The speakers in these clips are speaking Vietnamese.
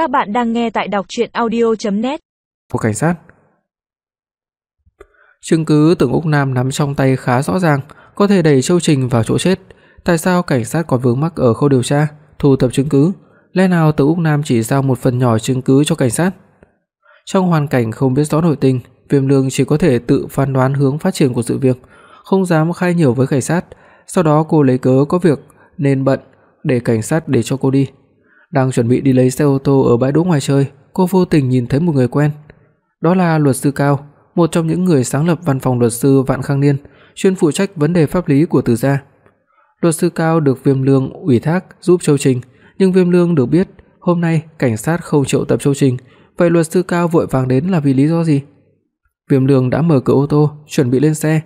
Các bạn đang nghe tại đọc audio net Của cảnh sát. Chứng cứ tưởng Úc Nam nắm trong tay khá rõ ràng, có thể đẩy Châu Trình vào chỗ chết. Tại sao cảnh sát còn vướng mắc ở khâu điều tra, thu thập chứng cứ? Lẽ nào Từ Úc Nam chỉ giao một phần nhỏ chứng cứ cho cảnh sát? Trong hoàn cảnh không biết rõ nội tình, Viêm Lương chỉ có thể tự phán đoán hướng phát triển của sự việc, không dám khai nhiều với cảnh sát. Sau đó cô lấy cớ có việc nên bận để cảnh sát để cho cô đi. Đang chuẩn bị đi lấy xe ô tô ở bãi đỗ ngoài trời, cô vô tình nhìn thấy một người quen. Đó là luật sư Cao, một trong những người sáng lập văn phòng luật sư Vạn Khang Niên, chuyên phụ trách vấn đề pháp lý của Từ gia. Luật sư Cao được Viêm Lương ủy thác giúp Châu Trình, nhưng Viêm Lương được biết hôm nay cảnh sát không triệu tập Châu Trình, vậy luật sư Cao vội vàng đến là vì lý do gì? Viêm Lương đã mở cửa ô tô, chuẩn bị lên xe,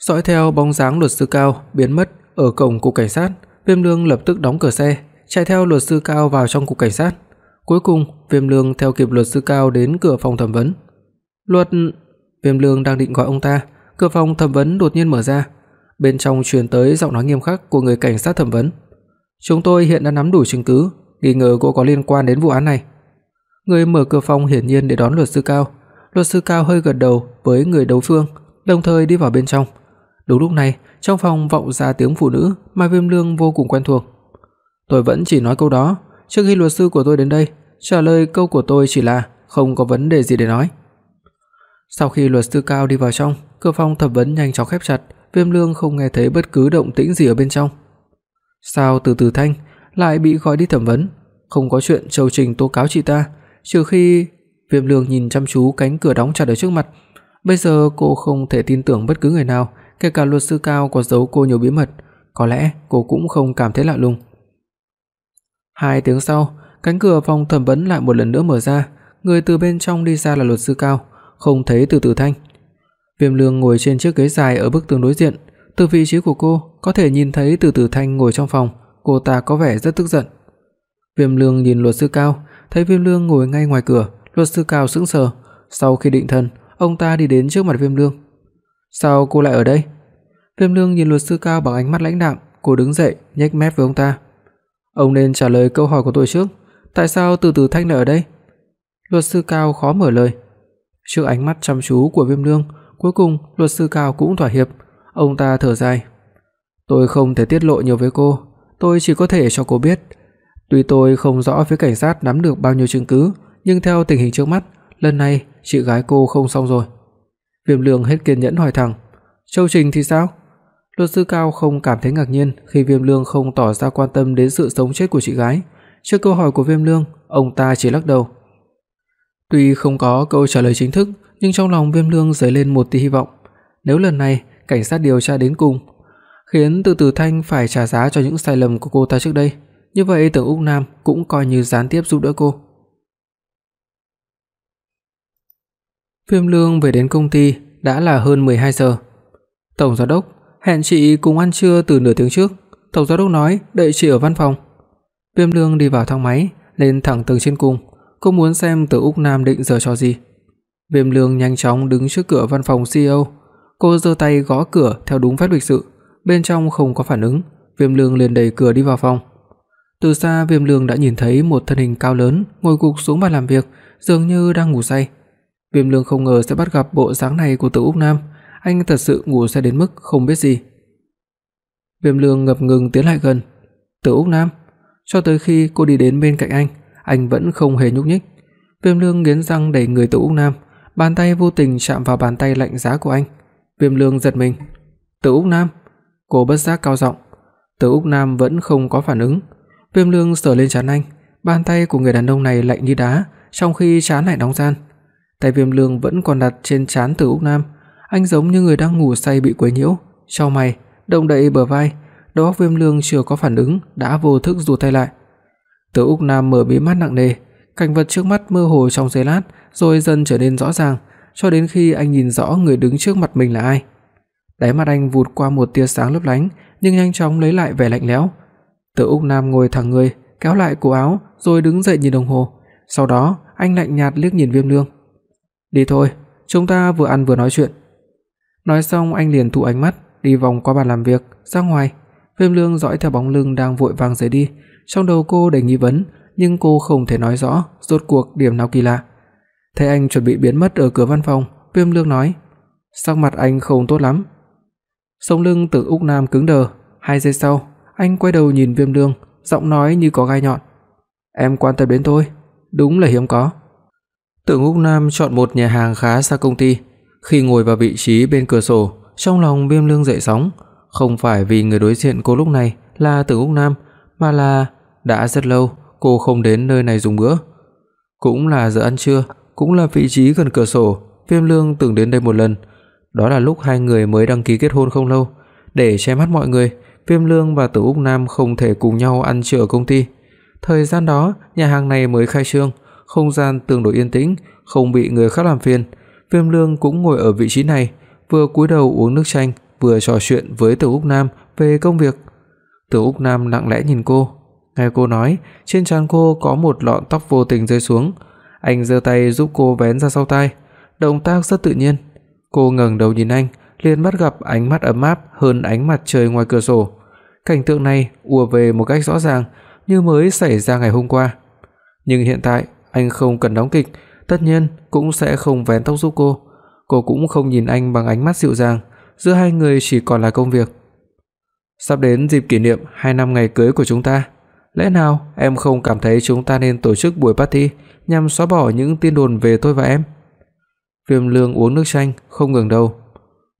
dõi theo bóng dáng luật sư Cao biến mất ở cổng cục cảnh sát, Viêm Lương lập tức đóng cửa xe, chạy theo luật sư Cao vào trong cục cảnh sát. Cuối cùng, Viêm Lương theo kịp luật sư Cao đến cửa phòng thẩm vấn. "Luật..." Viêm Lương đang định gọi ông ta, cửa phòng thẩm vấn đột nhiên mở ra. Bên trong truyền tới giọng nói nghiêm khắc của người cảnh sát thẩm vấn. "Chúng tôi hiện đã nắm đủ chứng cứ, nghi ngờ cô có liên quan đến vụ án này." Người mở cửa phòng hiển nhiên để đón luật sư Cao. Luật sư Cao hơi gật đầu với người đấu phương, đồng thời đi vào bên trong. Đúng lúc này, trong phòng vọng ra tiếng phụ nữ mà Viêm Lương vô cùng quen thuộc. Tôi vẫn chỉ nói câu đó, trước khi luật sư của tôi đến đây, trả lời câu của tôi chỉ là không có vấn đề gì để nói. Sau khi luật sư Cao đi vào trong, cửa phòng thẩm vấn nhanh chóng khép chặt, Viêm Lương không nghe thấy bất cứ động tĩnh gì ở bên trong. Sao Từ Từ Thanh lại bị gọi đi thẩm vấn? Không có chuyện Châu Trình tố cáo chị ta, trừ khi Viêm Lương nhìn chăm chú cánh cửa đóng chặt ở trước mặt. Bây giờ cô không thể tin tưởng bất cứ người nào, kể cả luật sư Cao có giấu cô nhiều bí mật, có lẽ cô cũng không cảm thấy lạ lùng. Hai tiếng sau, cánh cửa phòng thẩm vấn lại một lần nữa mở ra, người từ bên trong đi ra là luật sư Cao, không thấy Từ Tử Thanh. Viêm Lương ngồi trên chiếc ghế dài ở bức tường đối diện, từ vị trí của cô có thể nhìn thấy Từ Tử Thanh ngồi trong phòng, cô ta có vẻ rất tức giận. Viêm Lương nhìn luật sư Cao, thấy Viêm Lương ngồi ngay ngoài cửa, luật sư Cao sững sờ, sau khi định thần, ông ta đi đến trước mặt Viêm Lương. "Sao cô lại ở đây?" Viêm Lương nhìn luật sư Cao bằng ánh mắt lãnh đạm, cô đứng dậy, nhếch mép với ông ta. "Ông nên trả lời câu hỏi của tôi trước, tại sao Từ Từ Thanh lại ở đây?" Luật sư Cao khó mở lời. Trước ánh mắt chăm chú của Viêm Lương, cuối cùng luật sư Cao cũng thỏa hiệp, ông ta thở dài. "Tôi không thể tiết lộ nhiều với cô, tôi chỉ có thể cho cô biết, tuy tôi không rõ phía cảnh sát nắm được bao nhiêu chứng cứ, nhưng theo tình hình trước mắt, lần này chị gái cô không xong rồi." Viêm Lương hết kiên nhẫn hỏi thẳng, "Châu Trình thì sao?" Luật sư Cao không cảm thấy ngạc nhiên khi Viêm Lương không tỏ ra quan tâm đến sự sống chết của chị gái. Trước câu hỏi của Viêm Lương, ông ta chỉ lắc đầu. Tuy không có câu trả lời chính thức, nhưng trong lòng Viêm Lương dấy lên một tia hy vọng. Nếu lần này cảnh sát điều tra đến cùng, khiến Từ Từ Thanh phải trả giá cho những sai lầm của cô ta trước đây, như vậy Tưởng Úc Nam cũng coi như gián tiếp giúp đỡ cô. Viêm Lương về đến công ty đã là hơn 12 giờ. Tổng giám đốc hẹn chị cùng ăn trưa từ nửa tiếng trước, tổng giám đốc nói đợi chị ở văn phòng. Viêm Lương đi vào thang máy, lên thẳng tầng trên cùng, cô muốn xem Từ Úc Nam định giờ cho gì. Viêm Lương nhanh chóng đứng trước cửa văn phòng CEO, cô giơ tay gõ cửa theo đúng phép lịch sự, bên trong không có phản ứng, Viêm Lương liền đẩy cửa đi vào phòng. Từ xa Viêm Lương đã nhìn thấy một thân hình cao lớn ngồi gục xuống bàn làm việc, dường như đang ngủ say. Viêm Lương không ngờ sẽ bắt gặp bộ dáng này của Từ Úc Nam, anh thật sự ngủ say đến mức không biết gì. Viêm Lương ngập ngừng tiến lại gần. Từ Úc Nam, cho tới khi cô đi đến bên cạnh anh, anh vẫn không hề nhúc nhích. Viêm Lương nghiến răng đẩy người Từ Úc Nam, bàn tay vô tình chạm vào bàn tay lạnh giá của anh. Viêm Lương giật mình. "Từ Úc Nam?" Cô bất giác cao giọng. Từ Úc Nam vẫn không có phản ứng. Viêm Lương sờ lên trán anh, bàn tay của người đàn ông này lạnh như đá, trong khi trán lại nóng ran. Tay Viêm Lương vẫn còn đặt trên trán Từ Úc Nam, anh giống như người đang ngủ say bị quấy nhiễu, chau mày, động đậy bờ vai, đầu óc Viêm Lương chưa có phản ứng đã vô thức rụt tay lại. Từ Úc Nam mở mí mắt nặng nề, cảnh vật trước mắt mơ hồ trong giây lát, rồi dần trở nên rõ ràng, cho đến khi anh nhìn rõ người đứng trước mặt mình là ai. Đáy mắt anh vụt qua một tia sáng lấp lánh, nhưng nhanh chóng lấy lại vẻ lạnh lẽo. Từ Úc Nam ngồi thẳng người, kéo lại cổ áo rồi đứng dậy nhìn đồng hồ, sau đó anh lạnh nhạt liếc nhìn Viêm Lương. "Đi thôi, chúng ta vừa ăn vừa nói chuyện." Nói xong anh liền thu ánh mắt, đi vòng qua bàn làm việc, ra ngoài. Viêm Lương dõi theo bóng lưng đang vội vàng rời đi, trong đầu cô đầy nghi vấn, nhưng cô không thể nói rõ rốt cuộc điểm nào kỳ lạ. Thấy anh chuẩn bị biến mất ở cửa văn phòng, Viêm Lương nói: "Sắc mặt anh không tốt lắm." Sống lưng Tưởng Úc Nam cứng đờ, hai giây sau, anh quay đầu nhìn Viêm Lương, giọng nói như có gai nhọn: "Em quan tâm đến tôi, đúng là hiếm có." Tưởng Úc Nam chọn một nhà hàng khá xa công ty, khi ngồi vào vị trí bên cửa sổ, trong lòng Viêm Lương dậy sóng, không phải vì người đối diện cô lúc này là Từ Úc Nam, mà là đã rất lâu cô không đến nơi này dùng bữa. Cũng là giờ ăn trưa, cũng là vị trí gần cửa sổ, Viêm Lương từng đến đây một lần. Đó là lúc hai người mới đăng ký kết hôn không lâu, để che mắt mọi người, Viêm Lương và Tử Úc Nam không thể cùng nhau ăn trưa ở công ty. Thời gian đó, nhà hàng này mới khai trương, không gian tương đối yên tĩnh, không bị người khác làm phiền. Viêm Lương cũng ngồi ở vị trí này, vừa cúi đầu uống nước chanh, vừa trò chuyện với Từ Úc Nam về công việc. Từ Úc Nam lặng lẽ nhìn cô, nghe cô nói, trên trán cô có một lọn tóc vô tình rơi xuống. Anh giơ tay giúp cô vén ra sau tai, động tác rất tự nhiên. Cô ngẩng đầu nhìn anh, liền bắt gặp ánh mắt ấm áp hơn ánh mặt trời ngoài cửa sổ. Cảnh tượng này ùa về một cách rõ ràng, như mới xảy ra ngày hôm qua. Nhưng hiện tại, anh không cần đóng kịch, tất nhiên cũng sẽ không vén tóc giúp cô. Cô cũng không nhìn anh bằng ánh mắt dịu dàng, giữa hai người chỉ còn là công việc. Sắp đến dịp kỷ niệm 2 năm ngày cưới của chúng ta, lẽ nào em không cảm thấy chúng ta nên tổ chức buổi party nhằm xóa bỏ những tin đồn về tôi và em? Viêm Lương uống nước chanh, không ngừng đầu.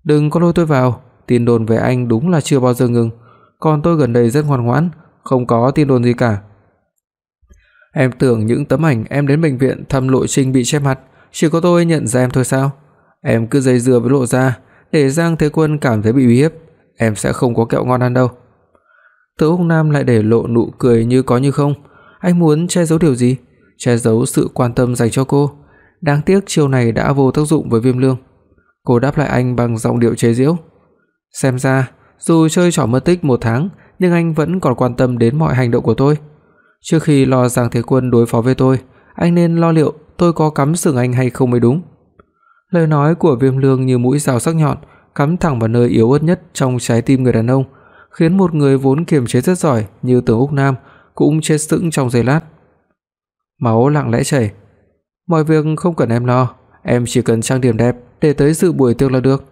"Đừng có lôi tôi vào, tin đồn về anh đúng là chưa bao giờ ngừng, còn tôi gần đây rất ngoan ngoãn, không có tin đồn gì cả." Em tưởng những tấm ảnh em đến bệnh viện thăm Lộ trinh bị che mặt, chỉ có tôi nhận ra em thôi sao? Em cứ dây dưa với Lộ gia, để Giang Thế Quân cảm thấy bị uy hiếp, em sẽ không có kẹo ngon ăn đâu. Từ Úc Nam lại để lộ nụ cười như có như không, anh muốn che giấu điều gì? Che giấu sự quan tâm dành cho cô. Đáng tiếc chiêu này đã vô tác dụng với Viêm Lương. Cô đáp lại anh bằng giọng điệu chế giễu. Xem ra, dù chơi trò mất tích một tháng, nhưng anh vẫn còn quan tâm đến mọi hành động của tôi. Trước khi lo Giang Thế Quân đối phó với tôi, anh nên lo liệu tôi có cắm sừng anh hay không mới đúng. Lời nói của Viêm Lương như mũi dao sắc nhọn, cắm thẳng vào nơi yếu ớt nhất trong trái tim người đàn ông, khiến một người vốn kiềm chế rất giỏi như Tưởng Úc Nam cũng chết sững trong giây lát. Máu lặng lẽ chảy. Mọi việc không cần em lo, em chỉ cần trang điểm đẹp để tới dự buổi tiệc là được.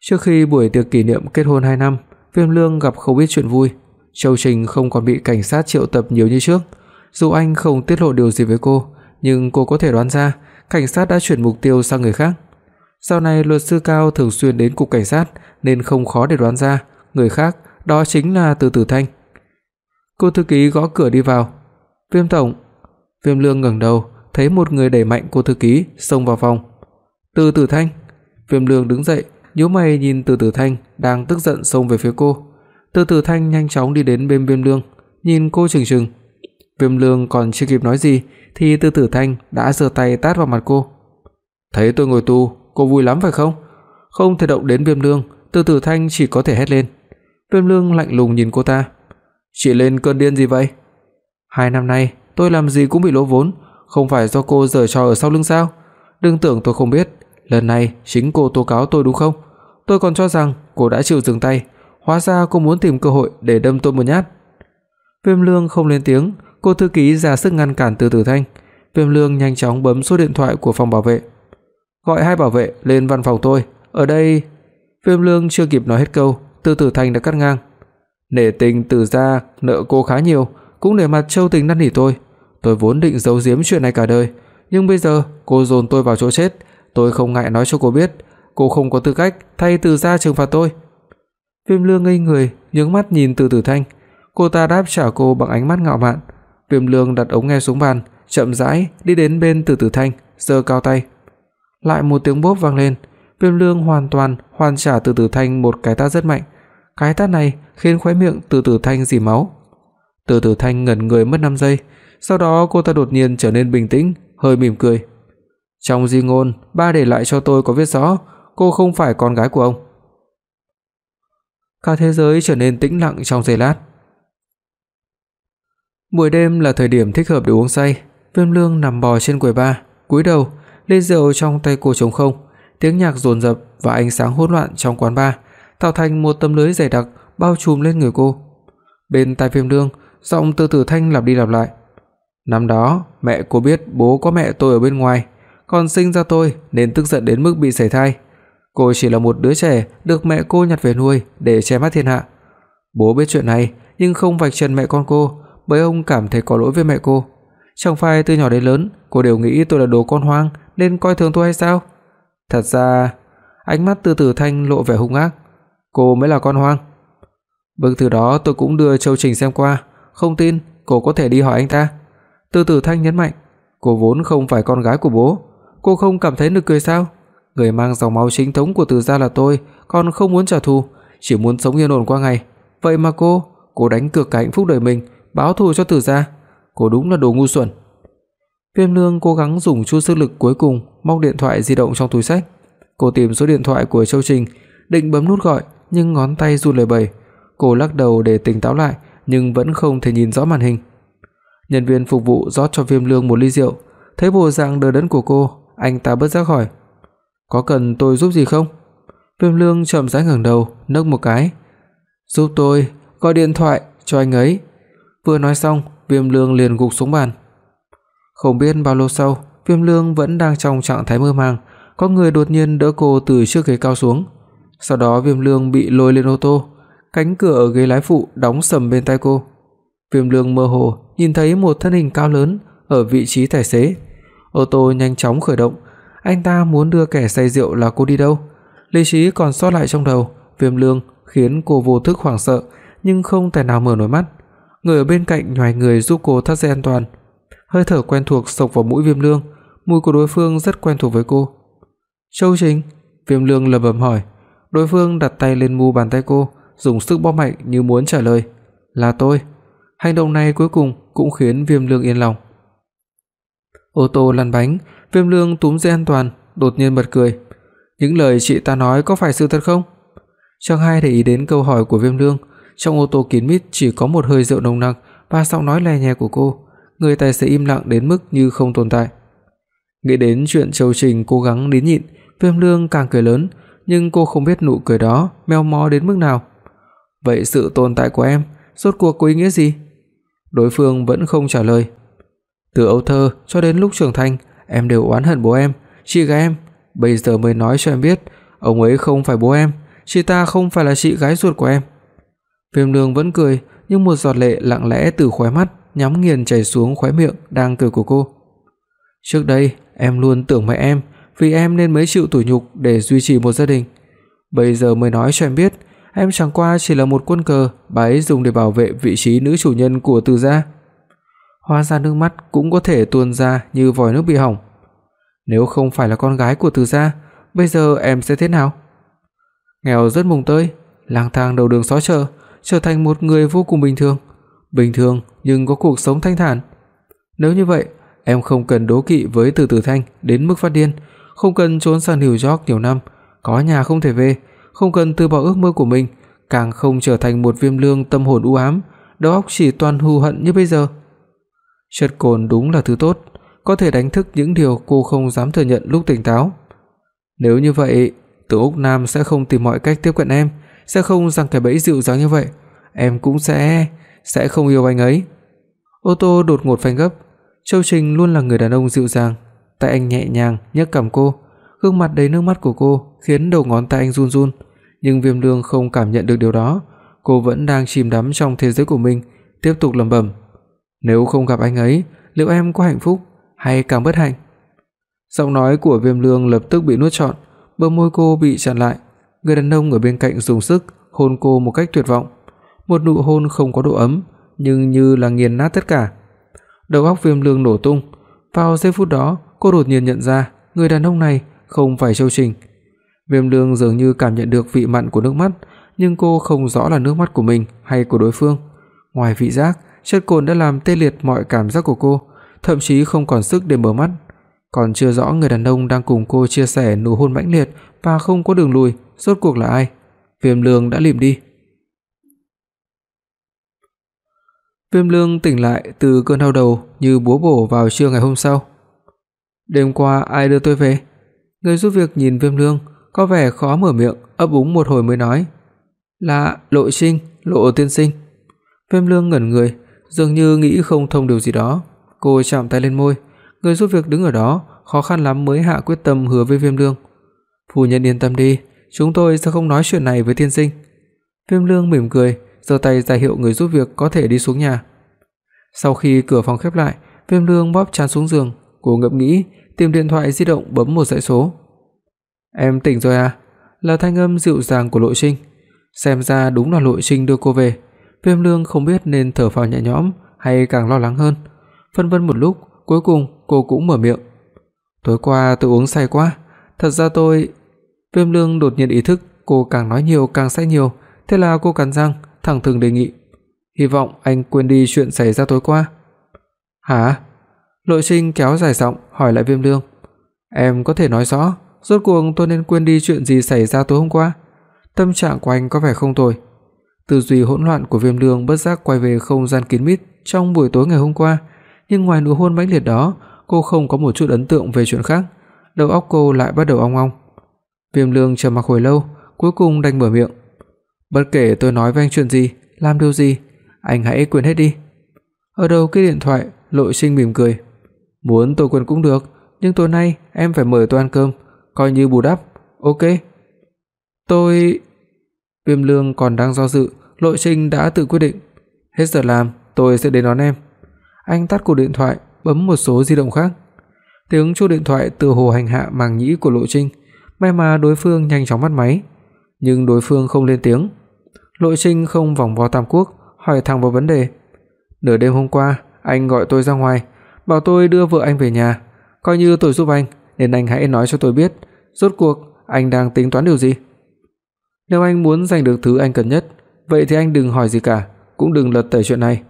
Trước khi buổi tiệc kỷ niệm kết hôn 2 năm, Viêm Lương gặp không ít chuyện vui. Châu Trình không còn bị cảnh sát triệu tập nhiều như trước. Dù anh không tiết lộ điều gì với cô, nhưng cô có thể đoán ra cảnh sát đã chuyển mục tiêu sang người khác. Sau này luật sư cao thường xuyên đến cục cảnh sát nên không khó để đoán ra người khác đó chính là Từ Tử Thanh. Cô thư ký gõ cửa đi vào. "Viêm tổng." Viêm Lương ngẩng đầu, thấy một người đẩy mạnh cô thư ký xông vào phòng. "Từ Tử Thanh." Viêm Lương đứng dậy, nhíu mày nhìn Từ Tử Thanh đang tức giận xông về phía cô. Từ Tử Thanh nhanh chóng đi đến bên Viêm Lương, nhìn cô chừng chừng. Viêm Lương còn chưa kịp nói gì thì Từ Tử Thanh đã giơ tay tát vào mặt cô. "Thấy tôi ngồi tù, cô vui lắm phải không?" Không thể động đến Viêm Lương, Từ Tử Thanh chỉ có thể hét lên. Viêm Lương lạnh lùng nhìn cô ta. "Chị lên cơn điên gì vậy? Hai năm nay tôi làm gì cũng bị lỗ vốn, không phải do cô giở trò ở sau lưng sao? Đừng tưởng tôi không biết, lần này chính cô tố cáo tôi đúng không? Tôi còn cho rằng cô đã chịu dừng tay, hóa ra cô muốn tìm cơ hội để đâm tôi một nhát." Viêm Lương không lên tiếng, cô thư ký ra sức ngăn cản Từ Tử Thanh. Viêm Lương nhanh chóng bấm số điện thoại của phòng bảo vệ. "Gọi hai bảo vệ lên văn phòng tôi, ở đây." Viêm Lương chưa kịp nói hết câu, Từ Tử Thanh đã cắt ngang. "Nể tình Từ gia nợ cô khá nhiều, cũng để mặt Châu Tình năn nỉ tôi. Tôi vốn định giấu giếm chuyện này cả đời, nhưng bây giờ cô dồn tôi vào chỗ chết, tôi không ngại nói cho cô biết, cô không có tư cách thay Từ gia trừng phạt tôi." Viêm Lương ngây người, nhướng mắt nhìn Từ Tử Thanh. Cô ta đáp trả cô bằng ánh mắt ngạo mạn. Viêm Lương đặt ống nghe xuống bàn, chậm rãi đi đến bên Từ Tử Thanh, giơ cao tay. Lại một tiếng bốp vang lên, Viêm Lương hoàn toàn hoàn trả Từ Tử Thanh một cái tát rất mạnh. Cái tát này khiến khóe miệng Từ Tử Thanh rỉ máu. Từ Tử Thanh ngẩn người mất 5 giây, sau đó cô ta đột nhiên trở nên bình tĩnh, hơi mỉm cười. Trong di ngôn, ba để lại cho tôi có viết rõ, cô không phải con gái của ông. Cả thế giới trở nên tĩnh lặng trong giây lát. Buổi đêm là thời điểm thích hợp để uống say, Viêm Lương nằm bò trên quầy bar, cúi đầu, ly rượu trong tay cô trống không, tiếng nhạc dồn dập và ánh sáng hỗn loạn trong quán bar tạo thành một tấm lưới dày đặc bao trùm lên người cô. Bên tai Viêm Lương, giọng Từ Tử Thanh lặp đi lặp lại. Năm đó, mẹ cô biết bố có mẹ tôi ở bên ngoài, còn sinh ra tôi nên tức giận đến mức bị sảy thai. Cô chỉ là một đứa trẻ được mẹ cô nhặt về nuôi để che mắt thiên hạ. Bố biết chuyện này nhưng không vạch trần mẹ con cô, bởi ông cảm thấy có lỗi với mẹ cô. Chẳng phải từ nhỏ đến lớn cô đều nghĩ tôi là đồ con hoang nên coi thường tôi hay sao? Thật ra, ánh mắt Từ Tử Thanh lộ vẻ hung ác. Cô mới là con hoang. Bức thư đó tôi cũng đưa Châu Trình xem qua, không tin cô có thể đi hỏi anh ta. Từ Tử Thanh nhấn mạnh, cô vốn không phải con gái của bố, cô không cảm thấy nực cười sao? Người mang dòng máu chính thống của Từ gia là tôi, còn không muốn trả thù, chỉ muốn sống yên ổn qua ngày. Vậy mà cô, cô đánh cược cả hạnh phúc đời mình, báo thù cho Từ gia. Cô đúng là đồ ngu xuẩn. Viêm Lương cố gắng dùng chút sức lực cuối cùng, móc điện thoại di động trong túi xách. Cô tìm số điện thoại của Châu Trình, định bấm nút gọi nhưng ngón tay run lẩy bẩy. Cô lắc đầu để tỉnh táo lại, nhưng vẫn không thể nhìn rõ màn hình. Nhân viên phục vụ rót cho Viêm Lương một ly rượu, thấy bộ dạng đờ đẫn của cô, anh ta bất giác hỏi: "Có cần tôi giúp gì không?" Viêm Lương chậm rãi ngẩng đầu, nấc một cái. "Giúp tôi gọi điện thoại cho anh ấy." Vừa nói xong, Viêm Lương liền gục xuống bàn. Không biết bao lâu sau, Viêm Lương vẫn đang trong trạng thái mơ màng, có người đột nhiên đỡ cô từ chiếc ghế cao xuống. Sau đó Viêm Lương bị lôi lên ô tô, cánh cửa ở ghế lái phụ đóng sầm bên tai cô. Viêm Lương mơ hồ nhìn thấy một thân hình cao lớn ở vị trí tài xế. Ô tô nhanh chóng khởi động, anh ta muốn đưa kẻ say rượu là cô đi đâu? Lý trí còn sót lại trong đầu, Viêm Lương khiến cô vô thức hoảng sợ nhưng không thể nào mở nổi mắt. Người ở bên cạnh nhòi người giúp cô thắt dây an toàn. Hơi thở quen thuộc xộc vào mũi Viêm Lương, mùi của đối phương rất quen thuộc với cô. "Châu Trình?" Viêm Lương lẩm bẩm hỏi. Đối phương đặt tay lên mu bàn tay cô, dùng sức bóp mạnh như muốn trả lời. "Là tôi." Hành động này cuối cùng cũng khiến Viêm Lương yên lòng. Ô tô lăn bánh, Viêm Lương túm dây an toàn, đột nhiên bật cười. "Những lời chị ta nói có phải sự thật không?" Chẳng ai để ý đến câu hỏi của Viêm Lương, trong ô tô kín mít chỉ có một hơi rượu nồng nặc và giọng nói lè nhè của cô, người tài xế im lặng đến mức như không tồn tại. Nghĩ đến chuyện Châu Trình cố gắng nín nhịn, Viêm Lương càng cười lớn, nhưng cô không biết nụ cười đó meo mó đến mức nào. Vậy sự tồn tại của em rốt cuộc có ý nghĩa gì? Đối phương vẫn không trả lời. Từ ấu thơ cho đến lúc trưởng thành, em đều oán hận bố em, chị gái em, bây giờ mới nói cho em biết, ông ấy không phải bố em, chị ta không phải là chị gái ruột của em. Viêm Lương vẫn cười, nhưng một giọt lệ lặng lẽ từ khóe mắt nhắm nghiền chảy xuống khóe miệng đang cười của cô. Trước đây, em luôn tưởng mẹ em vì em nên mới chịu tủi nhục để duy trì một gia đình. Bây giờ mới nói cho em biết, em chẳng qua chỉ là một quân cờ bà ấy dùng để bảo vệ vị trí nữ chủ nhân của Từ gia. Hóa ra nước mắt cũng có thể tuôn ra như vòi nước bị hỏng. Nếu không phải là con gái của Từ gia, bây giờ em sẽ thế nào? Nghèo rất mùng tơi, lang thang đầu đường xó chợ, trở thành một người vô cùng bình thường, bình thường nhưng có cuộc sống thanh thản. Nếu như vậy, em không cần đố kỵ với Từ Tử Thanh đến mức phát điên, không cần trốn sang New York nhiều năm, có nhà không thể về, không cần từ bỏ ước mơ của mình, càng không trở thành một viêm lương tâm hồn u ám, đầu óc chỉ toàn hù hận như bây giờ. Chất cồn đúng là thứ tốt, có thể đánh thức những điều cô không dám thừa nhận lúc tỉnh táo. Nếu như vậy, Từ Úc Nam sẽ không tìm mọi cách tiếp cận em, sẽ không giăng cái bẫy dịu dàng như vậy, em cũng sẽ sẽ không yêu anh ấy. Ô tô đột ngột phanh gấp, Châu Trình luôn là người đàn ông dịu dàng, tay anh nhẹ nhàng nhấc cằm cô, gương mặt đầy nước mắt của cô khiến đầu ngón tay anh run run, nhưng Viêm Lương không cảm nhận được điều đó, cô vẫn đang chìm đắm trong thế giới của mình, tiếp tục lẩm bẩm, nếu không gặp anh ấy, liệu em có hạnh phúc hay càng bất hạnh? Giọng nói của Viêm Lương lập tức bị nuốt trọn, bờ môi cô bị chặn lại, người đàn ông ở bên cạnh dùng sức hôn cô một cách tuyệt vọng, một nụ hôn không có độ ấm, nhưng như là nghiền nát tất cả. Đầu óc Viêm Lương nổ tung, vào giây phút đó, cô đột nhiên nhận ra, người đàn ông này không phải Châu Trình. Viêm Lương dường như cảm nhận được vị mặn của nước mắt, nhưng cô không rõ là nước mắt của mình hay của đối phương. Ngoài vị giác, chất cồn đã làm tê liệt mọi cảm giác của cô, thậm chí không còn sức để mở mắt. Còn chưa rõ người đàn ông đang cùng cô chia sẻ nụ hôn mãnh liệt và không có đường lùi, rốt cuộc là ai. Viêm Lương đã lịm đi. Viêm Lương tỉnh lại từ cơn đau đầu như búa bổ vào trưa ngày hôm sau. Đêm qua ai đưa tôi về? Người giúp việc nhìn Viêm Lương, có vẻ khó mở miệng, ấp úng một hồi mới nói, "Là Lộ Trinh, Lộ tiên sinh." Viêm Lương ngẩn người, dường như nghĩ không thông điều gì đó. Cô chạm tay lên môi, người giúp việc đứng ở đó khó khăn lắm mới hạ quyết tâm hứa với Viêm Lương. "Phu nhân yên tâm đi, chúng tôi sẽ không nói chuyện này với tiên sinh." Viêm Lương mỉm cười, giơ tay ra hiệu người giúp việc có thể đi xuống nhà. Sau khi cửa phòng khép lại, Viêm Lương bóp chán xuống giường, cô ngẫm nghĩ, tìm điện thoại di động bấm một dãy số. "Em tỉnh rồi à?" Là thanh âm dịu dàng của Lộ Trinh. Xem ra đúng là Lộ Trinh đưa cô về. Viêm Lương không biết nên thở phào nhẹ nhõm hay càng lo lắng hơn. Phân vân một lúc, cuối cùng cô cũng mở miệng. "Tối qua tôi uống say quá, thật ra tôi..." Viêm Lương đột nhiên ý thức cô càng nói nhiều càng say nhiều, thế là cô cắn răng, thẳng thừng đề nghị, "Hy vọng anh quên đi chuyện xảy ra tối qua." "Hả?" Lộ Trinh kéo dài giọng hỏi lại Viêm Lương. "Em có thể nói rõ, rốt cuộc tôi nên quên đi chuyện gì xảy ra tối hôm qua?" Tâm trạng của anh có vẻ không tồi. Tư duy hỗn loạn của Viêm Lương bất giác quay về không gian kín mít trong buổi tối ngày hôm qua, nhưng ngoài nụ hôn mãnh liệt đó, cô không có một chút ấn tượng về chuyện khác, đầu óc cô lại bắt đầu ong ong. Viêm Lương trầm mặc hồi lâu, cuối cùng đành mở miệng. "Bất kể tôi nói với anh chuyện gì, làm điều gì, anh hãy quên hết đi." Ở đầu cái điện thoại, Lộ Sinh mỉm cười. "Muốn tôi quên cũng được, nhưng tối nay em phải mời tôi ăn cơm, coi như bù đắp, ok?" "Tôi..." Viêm Lương còn đang do dự, Lộ trinh đã tự quyết định, hết giờ làm, tôi sẽ đến đón em. Anh tắt cuộc điện thoại, bấm một số di động khác. Tiếng chuông điện thoại từ hồ hành hạ màng nhĩ của Lộ trinh. may mà đối phương nhanh chóng bắt máy, nhưng đối phương không lên tiếng. Lộ trinh không vòng vo tam quốc, hỏi thẳng vào vấn đề. Nửa đêm hôm qua, anh gọi tôi ra ngoài, bảo tôi đưa vợ anh về nhà, coi như tôi giúp anh, nên anh hãy nói cho tôi biết, rốt cuộc anh đang tính toán điều gì? Nếu anh muốn giành được thứ anh cần nhất, vậy thì anh đừng hỏi gì cả, cũng đừng lật tẩy chuyện này.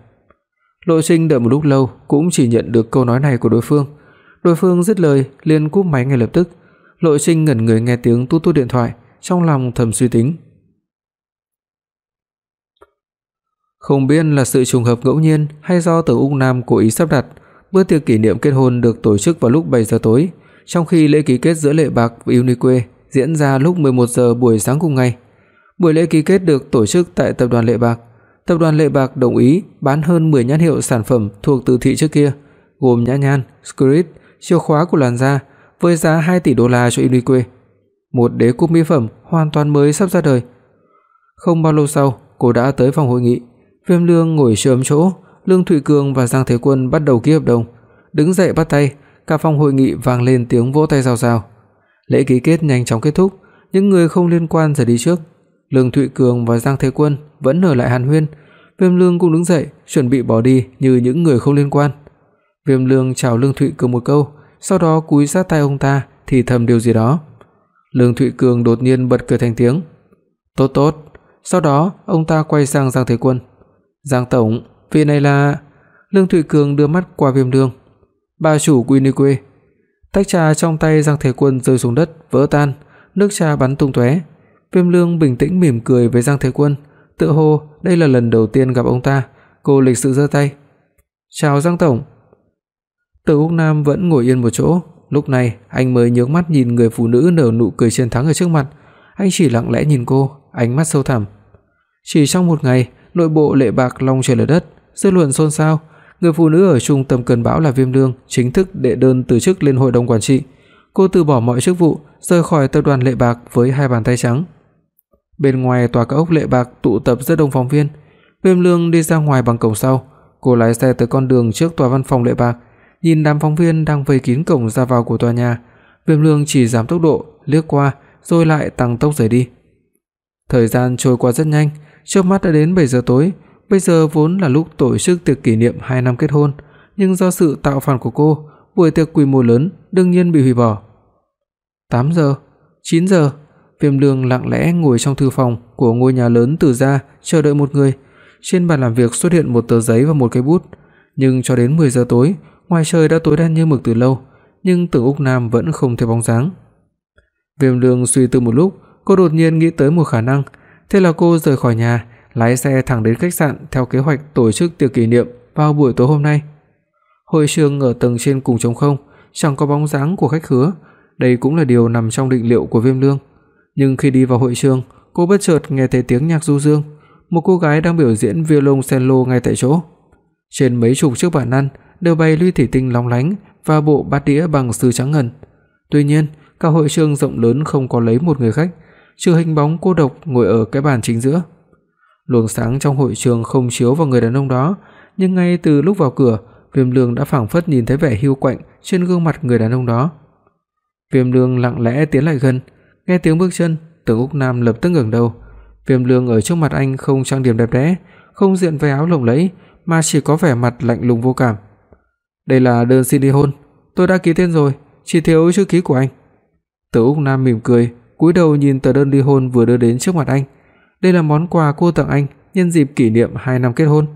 Lộ Sinh đợi một lúc lâu cũng chỉ nhận được câu nói này của đối phương. Đối phương dứt lời liền cúp máy ngay lập tức. Lộ Sinh ngẩn người nghe tiếng tút tút điện thoại, trong lòng thầm suy tính. Không biết là sự trùng hợp ngẫu nhiên hay do Tử Ung Nam cố ý sắp đặt, bữa tiệc kỷ niệm kết hôn được tổ chức vào lúc 7 giờ tối, trong khi lễ ký kết giữa Lệ Bạc và Unique diễn ra lúc 11 giờ buổi sáng cùng ngày. Buổi lễ ký kết được tổ chức tại tập đoàn Lệ Bạc. Tập đoàn Lệ Bạc đồng ý bán hơn 10 nhãn hiệu sản phẩm thuộc từ thị trước kia, gồm nhã nhan, Spirit, chìa khóa của làn da với giá 2 tỷ đô la cho Unique. Một đế quốc mỹ phẩm hoàn toàn mới sắp ra đời. Không bao lâu sau, cô đã tới phòng hội nghị. Viêm Lương ngồi chớm chỗ, Lương Thụy Cường và Giang Thế Quân bắt đầu ký hợp đồng. Đứng dậy bắt tay, cả phòng hội nghị vang lên tiếng vỗ tay rào rào. Lễ ký kết nhanh chóng kết thúc, những người không liên quan rời đi trước. Lương Thụy Cường và Giang Thế Quân vẫn ở lại Hàn Huyên, Viêm Lương cũng đứng dậy, chuẩn bị bỏ đi như những người không liên quan. Viêm Lương chào Lương Thụy Cường một câu, sau đó cúi sát tai ông ta thì thầm điều gì đó. Lương Thụy Cường đột nhiên bật cười thành tiếng. "Tốt tốt." Sau đó, ông ta quay sang Giang Thế Quân. "Giang tổng, vị này là..." Lương Thụy Cường đưa mắt qua Viêm Lương. "Bà chủ Quinique." Tách trà trong tay Giang Thế Quân rơi xuống đất, vỡ tan, nước trà bắn tung tóe. Viêm Lương bình tĩnh mỉm cười với Giang Thế Quân, tựa hồ đây là lần đầu tiên gặp ông ta, cô lịch sự giơ tay. "Chào Giang tổng." Từ Úc Nam vẫn ngồi yên một chỗ, lúc này anh mới nhướng mắt nhìn người phụ nữ nở nụ cười chiến thắng ở trước mặt, anh chỉ lặng lẽ nhìn cô, ánh mắt sâu thẳm. Chỉ trong một ngày, nội bộ Lệ Bạc long trời lở đất, dư luận xôn xao, người phụ nữ ở trung tâm cơn bão là Viêm Lương chính thức đệ đơn từ chức lên hội đồng quản trị. Cô từ bỏ mọi chức vụ, rời khỏi tập đoàn Lệ Bạc với hai bàn tay trắng. Bên ngoài tòa cao ốc Lệ Bạc tụ tập rất đông phóng viên. Viêm Lương đi ra ngoài bằng cổng sau, cô lái xe tới con đường trước tòa văn phòng Lệ Bạc, nhìn đám phóng viên đang vây kín cổng ra vào của tòa nhà, Viêm Lương chỉ giảm tốc độ, liếc qua rồi lại tăng tốc rời đi. Thời gian trôi qua rất nhanh, chớp mắt đã đến 7 giờ tối, bây giờ vốn là lúc tổ chức tiệc kỷ niệm 2 năm kết hôn, nhưng do sự tạo phản của cô, buổi tiệc quy mô lớn đương nhiên bị hủy bỏ. 8 giờ, 9 giờ, Viêm Lương lặng lẽ ngồi trong thư phòng của ngôi nhà lớn từ gia chờ đợi một người. Trên bàn làm việc xuất hiện một tờ giấy và một cây bút, nhưng cho đến 10 giờ tối, ngoài trời đã tối đen như mực từ lâu, nhưng Tưởng Úc Nam vẫn không thấy bóng dáng. Viêm Lương suy tư một lúc, cô đột nhiên nghĩ tới một khả năng, thế là cô rời khỏi nhà, lái xe thẳng đến khách sạn theo kế hoạch tổ chức tiệc kỷ niệm vào buổi tối hôm nay. Hội trường ở tầng trên cùng trống không, chẳng có bóng dáng của khách khứa, đây cũng là điều nằm trong định liệu của Viêm Lương. Nhưng khi đi vào hội trường, cô bất chợt nghe thấy tiếng nhạc du dương, một cô gái đang biểu diễn violon cello ngay tại chỗ. Trên mấy chục chiếc bàn ăn đều bày ly thủy tinh lóng lánh và bộ bát đĩa bằng sứ trắng ngần. Tuy nhiên, cả hội trường rộng lớn không có lấy một người khách, trừ hình bóng cô độc ngồi ở cái bàn chính giữa. Luồng sáng trong hội trường không chiếu vào người đàn ông đó, nhưng ngay từ lúc vào cửa, Viêm Lương đã phảng phất nhìn thấy vẻ hiu quạnh trên gương mặt người đàn ông đó. Viêm Lương lặng lẽ tiến lại gần, nghe tiếng bước chân, Tưởng Úc Nam lập tức ngẩng đầu. Viêm Lương ở trước mặt anh không trang điểm đẹp đẽ, không diện váy áo lộng lẫy, mà chỉ có vẻ mặt lạnh lùng vô cảm. "Đây là đơn xin ly hôn, tôi đã ký tên rồi, chỉ thiếu chữ ký của anh." Tưởng Úc Nam mỉm cười, cúi đầu nhìn tờ đơn ly hôn vừa đưa đến trước mặt anh. Đây là món quà cô tặng anh nhân dịp kỷ niệm 2 năm kết hôn.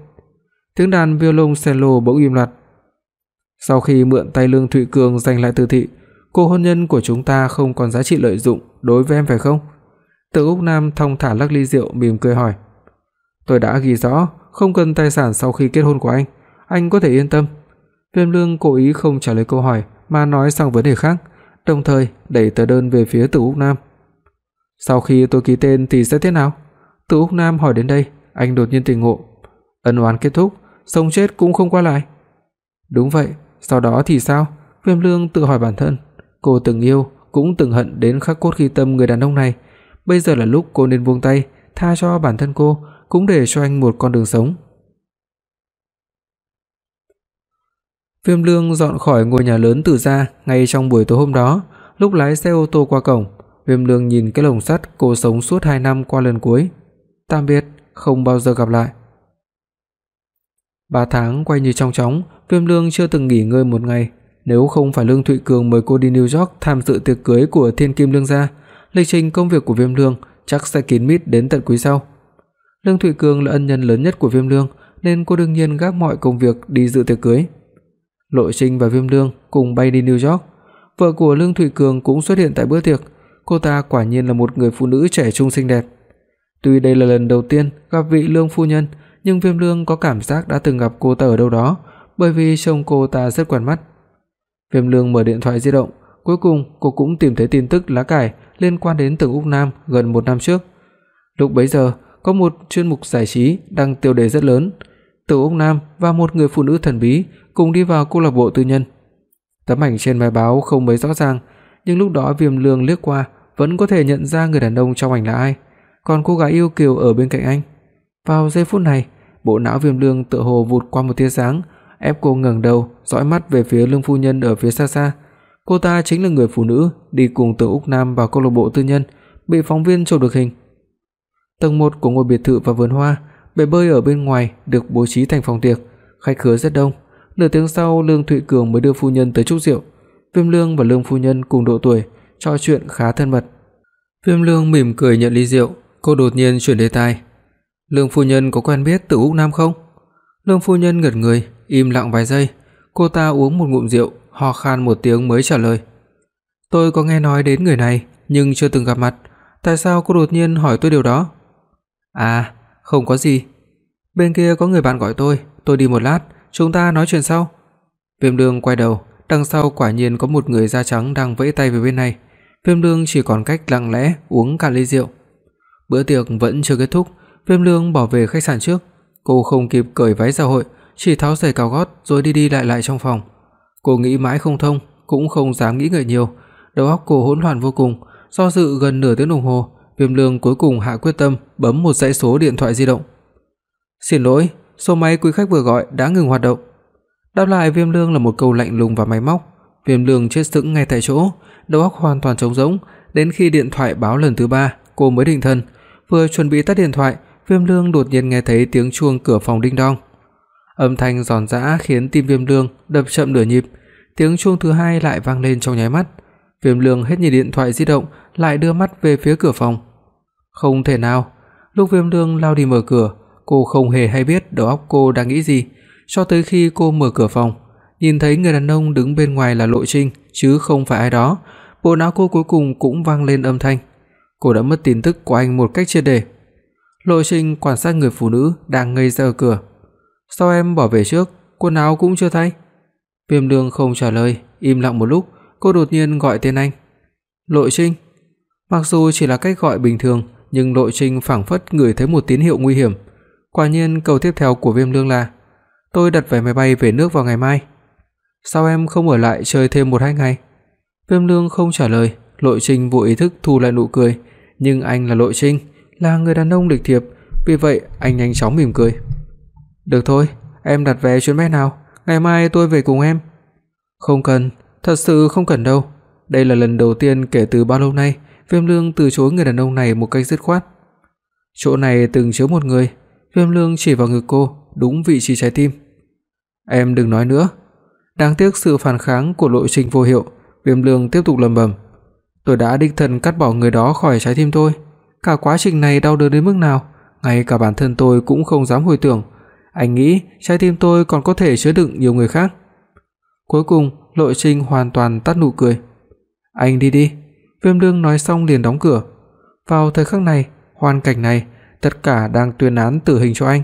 Tiếng đàn violon cello bỗng im lặng. Sau khi mượn tay Lương Thụy Cường giành lại Từ thị, cuộc hôn nhân của chúng ta không còn giá trị lợi dụng đối với em phải không? Từ Úc Nam thong thả lắc ly rượu mỉm cười hỏi. Tôi đã ghi rõ, không cần tài sản sau khi kết hôn của anh, anh có thể yên tâm. Viêm Lương cố ý không trả lời câu hỏi mà nói sang vấn đề khác, đồng thời đẩy tờ đơn về phía Từ Úc Nam. Sau khi tôi ký tên thì sẽ thế nào? Từ Úc Nam hỏi đến đây, anh đột nhiên tỉnh ngộ. Ân oán kết thúc, sống chết cũng không qua lại. Đúng vậy, sau đó thì sao? Viêm Lương tự hỏi bản thân, cô từng yêu, cũng từng hận đến khắc cốt ghi tâm người đàn ông này, bây giờ là lúc cô nên buông tay, tha cho bản thân cô, cũng để cho anh một con đường sống. Viêm Lương dọn khỏi ngôi nhà lớn từ gia ngay trong buổi tối hôm đó, lúc lái xe ô tô qua cổng, Viêm Lương nhìn cái lồng sắt cô sống suốt 2 năm qua lần cuối. Tạm biệt, không bao giờ gặp lại. 3 tháng quay như trong chóng, Viêm Lương chưa từng nghỉ ngơi một ngày, nếu không phải Lương Thụy Cường mời cô đi New York tham dự tiệc cưới của Thiên Kim Lương gia, lịch trình công việc của Viêm Lương chắc sẽ kín mít đến tận quý sau. Lương Thụy Cường là ân nhân lớn nhất của Viêm Lương, nên cô đương nhiên gác mọi công việc đi dự tiệc cưới. Lộ Trinh và Viêm Lương cùng bay đi New York. Vợ của Lương Thụy Cường cũng xuất hiện tại bữa tiệc, cô ta quả nhiên là một người phụ nữ trẻ trung xinh đẹp. Tuy đây là lần đầu tiên gặp vị Lương phu nhân, nhưng Viêm Lương có cảm giác đã từng gặp cô ta ở đâu đó, bởi vì trông cô ta rất quen mắt. Viêm Lương mở điện thoại di động, cuối cùng cô cũng tìm thấy tin tức lá cải liên quan đến Tưởng Úc Nam gần một năm trước. Lúc bấy giờ, có một chuyên mục giải trí đăng tiêu đề rất lớn, Tưởng Úc Nam và một người phụ nữ thần bí cùng đi vào câu lạc bộ tư nhân. Tấm ảnh trên bài báo không mấy rõ ràng, nhưng lúc đó Viêm Lương liếc qua vẫn có thể nhận ra người đàn ông trong ảnh là ai, còn cô gái yêu kiều ở bên cạnh anh. Vào giây phút này, bộ não Viêm Lương tựa hồ vụt qua một tia sáng, ép cô ngẩng đầu, dõi mắt về phía Lương phu nhân ở phía xa xa. Cô ta chính là người phụ nữ đi cùng Từ Úc Nam vào câu lạc bộ tư nhân, bị phóng viên chụp được hình. Tầng 1 của ngôi biệt thự và vườn hoa, bể bơi ở bên ngoài được bố trí thành phòng tiệc, khách khứa rất đông. Nửa tiếng sau, Lương Thụy Cường mới đưa phu nhân tới chúc rượu. Viêm Lương và Lương phu nhân cùng độ tuổi, trò chuyện khá thân mật. Viêm Lương mỉm cười nhận ly rượu, cô đột nhiên chuyển đề tài. "Lương phu nhân có quen biết từ Úc Nam không?" Lương phu nhân ngẩn người, im lặng vài giây, cô ta uống một ngụm rượu, ho khan một tiếng mới trả lời. "Tôi có nghe nói đến người này, nhưng chưa từng gặp mặt, tại sao cô đột nhiên hỏi tôi điều đó?" "À, không có gì. Bên kia có người bạn gọi tôi, tôi đi một lát, chúng ta nói chuyện sau." Viêm Dương quay đầu, đằng sau quả nhiên có một người da trắng đang vẫy tay về bên này. Viêm Dương chỉ còn cách lặng lẽ uống cả ly rượu. Bữa tiệc vẫn chưa kết thúc, Viêm Lương bỏ về khách sạn trước. Cô không kịp cởi váy dạ hội, chỉ tháo giày cao gót rồi đi đi lại lại trong phòng. Cô nghĩ mãi không thông, cũng không dám nghĩ ngợi nhiều, đầu óc cô hỗn loạn vô cùng, do dự gần nửa tiếng đồng hồ, Viêm Lương cuối cùng hạ quyết tâm bấm một dãy số điện thoại di động. "Xin lỗi, số máy quý khách vừa gọi đã ngừng hoạt động." Đáp lại Viêm Lương là một câu lạnh lùng và máy móc. Viêm Lương chết sững ngay tại chỗ, đầu óc hoàn toàn trống rỗng, đến khi điện thoại báo lần thứ ba, cô mới định thần, vừa chuẩn bị tắt điện thoại, Viêm Lương đột nhiên nghe thấy tiếng chuông cửa phòng đinh đong. Âm thanh giòn giã khiến tim Viêm Lương đập chậm nửa nhịp, tiếng chuông thứ hai lại vang lên trong nháy mắt. Viêm Lương hết nhìn điện thoại di động, lại đưa mắt về phía cửa phòng. Không thể nào, lúc Viêm Lương lao đi mở cửa, cô không hề hay biết đầu óc cô đang nghĩ gì, cho tới khi cô mở cửa phòng, nhìn thấy người đàn ông đứng bên ngoài là Lộ Trinh chứ không phải ai đó, bộ não cô cuối cùng cũng vang lên âm thanh. Cô đã mất tin tức của anh một cách triệt để. Lộ Trinh quan sát người phụ nữ đang ngây ra ở cửa. "Sao em bỏ về trước, quần áo cũng chưa thay?" Viêm Lương không trả lời, im lặng một lúc, cô đột nhiên gọi tên anh. "Lộ Trinh." Mặc dù chỉ là cách gọi bình thường, nhưng Lộ Trinh phảng phất ngửi thấy một tín hiệu nguy hiểm. Quả nhiên câu tiếp theo của Viêm Lương là: Tôi đặt vé máy bay về nước vào ngày mai. Sao em không ở lại chơi thêm một hai ngày? Viêm Lương không trả lời, Lộ Trình vô ý thức thu lại nụ cười, nhưng anh là Lộ Trình, là người đàn ông lịch thiệp, vì vậy anh nhanh chóng mỉm cười. "Được thôi, em đặt vé chuyến bay nào, ngày mai tôi về cùng em." "Không cần, thật sự không cần đâu. Đây là lần đầu tiên kể từ bao lâu nay Viêm Lương từ chối người đàn ông này một cách dứt khoát. Chỗ này từng chứa một người, Viêm Lương chỉ vào ngực cô, đúng vị trí trái tim. "Em đừng nói nữa." Đáng tiếc sự phản kháng của Lộ Trình vô hiệu, Viêm Lương tiếp tục lẩm bẩm, "Tôi đã đích thân cắt bỏ người đó khỏi trái tim tôi, cả quá trình này đau đớn đến mức nào, ngay cả bản thân tôi cũng không dám hồi tưởng. Anh nghĩ trái tim tôi còn có thể chứa đựng nhiều người khác?" Cuối cùng, Lộ Trinh hoàn toàn tắt nụ cười. "Anh đi đi." Viêm Dương nói xong liền đóng cửa. Vào thời khắc này, hoàn cảnh này, tất cả đang tuyên án tử hình cho anh.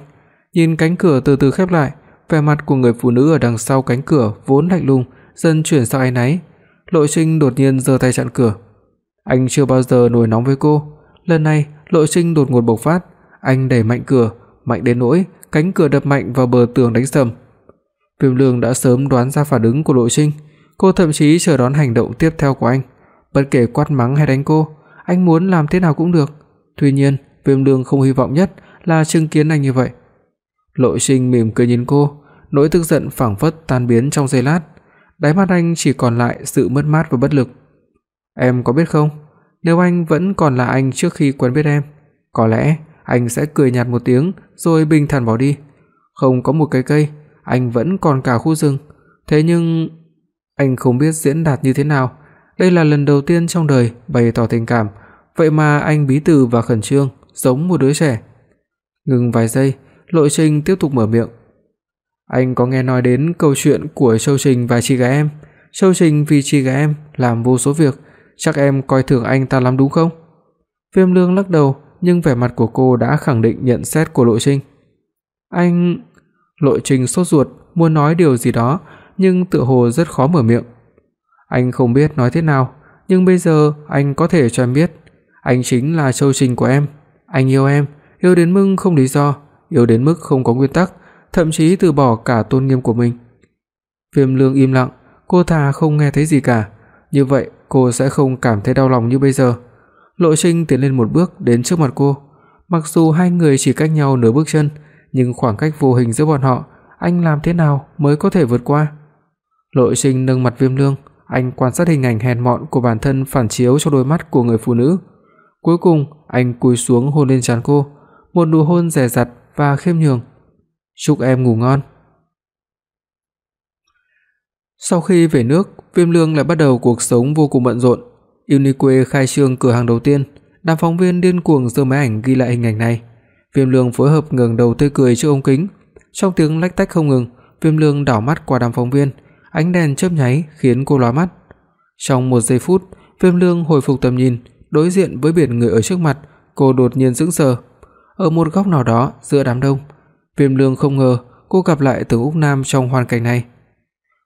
Nhìn cánh cửa từ từ khép lại, vẻ mặt của người phụ nữ ở đằng sau cánh cửa vốn lạnh lùng dần chuyển sang áy náy. Lộ Trinh đột nhiên giơ tay chặn cửa. Anh chưa bao giờ nổi nóng với cô, lần này Lộ Trinh đột ngột bộc phát, anh đẩy mạnh cửa, mạnh đến nỗi cánh cửa đập mạnh vào bờ tường đánh sầm. Viêm Lương đã sớm đoán ra phản ứng của Lộ Trinh, cô thậm chí chờ đón hành động tiếp theo của anh. Bất kể quát mắng hay đánh cô, anh muốn làm thế nào cũng được. Tuy nhiên, Viêm Lương không hy vọng nhất là chứng kiến anh như vậy. Lộ Trinh mỉm cười nhìn cô, nỗi tức giận phảng phất tan biến trong giây lát, đáy mắt anh chỉ còn lại sự mất mát và bất lực. Em có biết không, nếu anh vẫn còn là anh trước khi quen biết em, có lẽ anh sẽ cười nhạt một tiếng rồi bình thản bỏ đi. Không có một cái cây, anh vẫn còn cả khu rừng, thế nhưng anh không biết diễn đạt như thế nào. Đây là lần đầu tiên trong đời bày tỏ tình cảm, vậy mà anh bí từ và khẩn trương, giống một đứa trẻ. Ngừng vài giây, Lộ Trình tiếp tục mở miệng. Anh có nghe nói đến câu chuyện của Châu Trình và chị gái em? Châu Trình vì chị gái em làm vô số việc, chắc em coi thường anh ta lắm đúng không? Viêm Lương lắc đầu, nhưng vẻ mặt của cô đã khẳng định nhận xét của Lộ Trình. Anh Lộ Trình sốt ruột muốn nói điều gì đó, nhưng tựa hồ rất khó mở miệng. Anh không biết nói thế nào, nhưng bây giờ anh có thể cho em biết, anh chính là Châu Trình của em, anh yêu em, yêu đến mức không lý do, yêu đến mức không có nguyên tắc, thậm chí từ bỏ cả tôn nghiêm của mình. Viêm Lương im lặng, cô thà không nghe thấy gì cả, như vậy cô sẽ không cảm thấy đau lòng như bây giờ. Lộ Trình tiến lên một bước đến trước mặt cô, mặc dù hai người chỉ cách nhau nửa bước chân, nhưng khoảng cách vô hình giữa bọn họ, anh làm thế nào mới có thể vượt qua? Lộ Trình nâng mặt Viêm Lương, anh quan sát hình ảnh hèn mọn của bản thân phản chiếu trong đôi mắt của người phụ nữ. Cuối cùng, anh cúi xuống hôn lên trán cô, một nụ hôn dè dặt và khiêm nhường. "Chúc em ngủ ngon." Sau khi về nước, Viêm Lương lại bắt đầu cuộc sống vô cùng bận rộn. Unique khai trương cửa hàng đầu tiên, đám phóng viên điên cuồng giơ máy ảnh ghi lại hình ảnh này. Viêm Lương phối hợp ngẩng đầu tươi cười trước ống kính, trong tiếng lách tách không ngừng, Viêm Lương đảo mắt qua đám phóng viên, ánh đèn chớp nháy khiến cô lóa mắt. Trong một giây phút, Viêm Lương hồi phục tầm nhìn, đối diện với biển người ở trước mặt, cô đột nhiên sững sờ. Ở một góc nào đó giữa đám đông, Viêm Lương không ngờ cô gặp lại Từ Úc Nam trong hoàn cảnh này.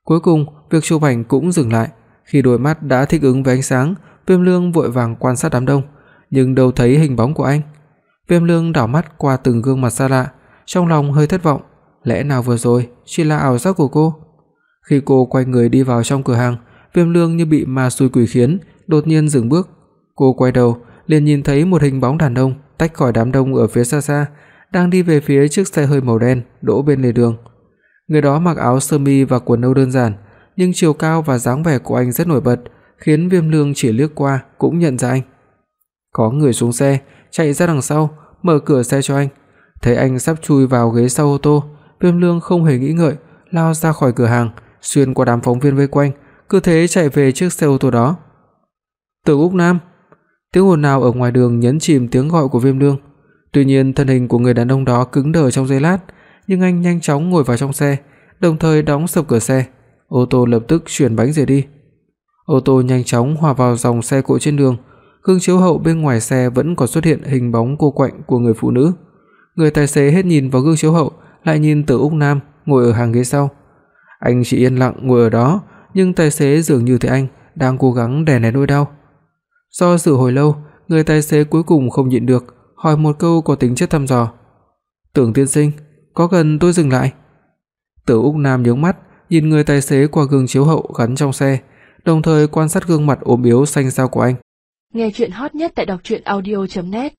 Cuối cùng, việc chụp ảnh cũng dừng lại, khi đôi mắt đã thích ứng với ánh sáng, Viêm Lương vội vàng quan sát đám đông, nhưng đâu thấy hình bóng của anh. Viêm Lương đảo mắt qua từng gương mặt xa lạ, trong lòng hơi thất vọng, lẽ nào vừa rồi chỉ là ảo giác của cô? Khi cô quay người đi vào trong cửa hàng, Viêm Lương như bị ma xui quỷ khiến, đột nhiên dừng bước. Cô quay đầu, liền nhìn thấy một hình bóng đàn ông tách khỏi đám đông ở phía xa xa, đang đi về phía chiếc xe hơi màu đen đỗ bên lề đường. Người đó mặc áo sơ mi và quần âu đơn giản, nhưng chiều cao và dáng vẻ của anh rất nổi bật, khiến Viêm Lương chỉ liếc qua cũng nhận ra anh. Có người xuống xe, chạy ra đằng sau, mở cửa xe cho anh. Thấy anh sắp chui vào ghế sau ô tô, Viêm Lương không hề nghĩ ngợi, lao ra khỏi cửa hàng, xuyên qua đám phóng viên vây quanh, cứ thế chạy về chiếc xe ô tô đó. Từ Úc Nam, tiếng ồn nào ở ngoài đường nhấn chìm tiếng gọi của Viêm Lương. Tuy nhiên, thân hình của người đàn ông đó cứng đờ trong giây lát, nhưng anh nhanh chóng ngồi vào trong xe, đồng thời đóng sập cửa xe. Ô tô lập tức chuyển bánh rời đi. Ô tô nhanh chóng hòa vào dòng xe cộ trên đường, gương chiếu hậu bên ngoài xe vẫn còn xuất hiện hình bóng cô quạnh của người phụ nữ. Người tài xế hết nhìn vào gương chiếu hậu, lại nhìn Từ Úc Nam ngồi ở hàng ghế sau. Anh chỉ yên lặng ngồi ở đó, nhưng tài xế dường như thấy anh đang cố gắng đè nén nỗi đau. Do sự hồi lâu, người tài xế cuối cùng không nhịn được, hỏi một câu có tính chất thăm dò. "Tưởng tiên sinh, có cần tôi dừng lại?" Từ Úc Nam nhướng mắt, nhìn người tài xế qua gương chiếu hậu gắn trong xe, đồng thời quan sát gương mặt ốm yếu xanh xao của anh. Nghe truyện hot nhất tại doctruyenaudio.net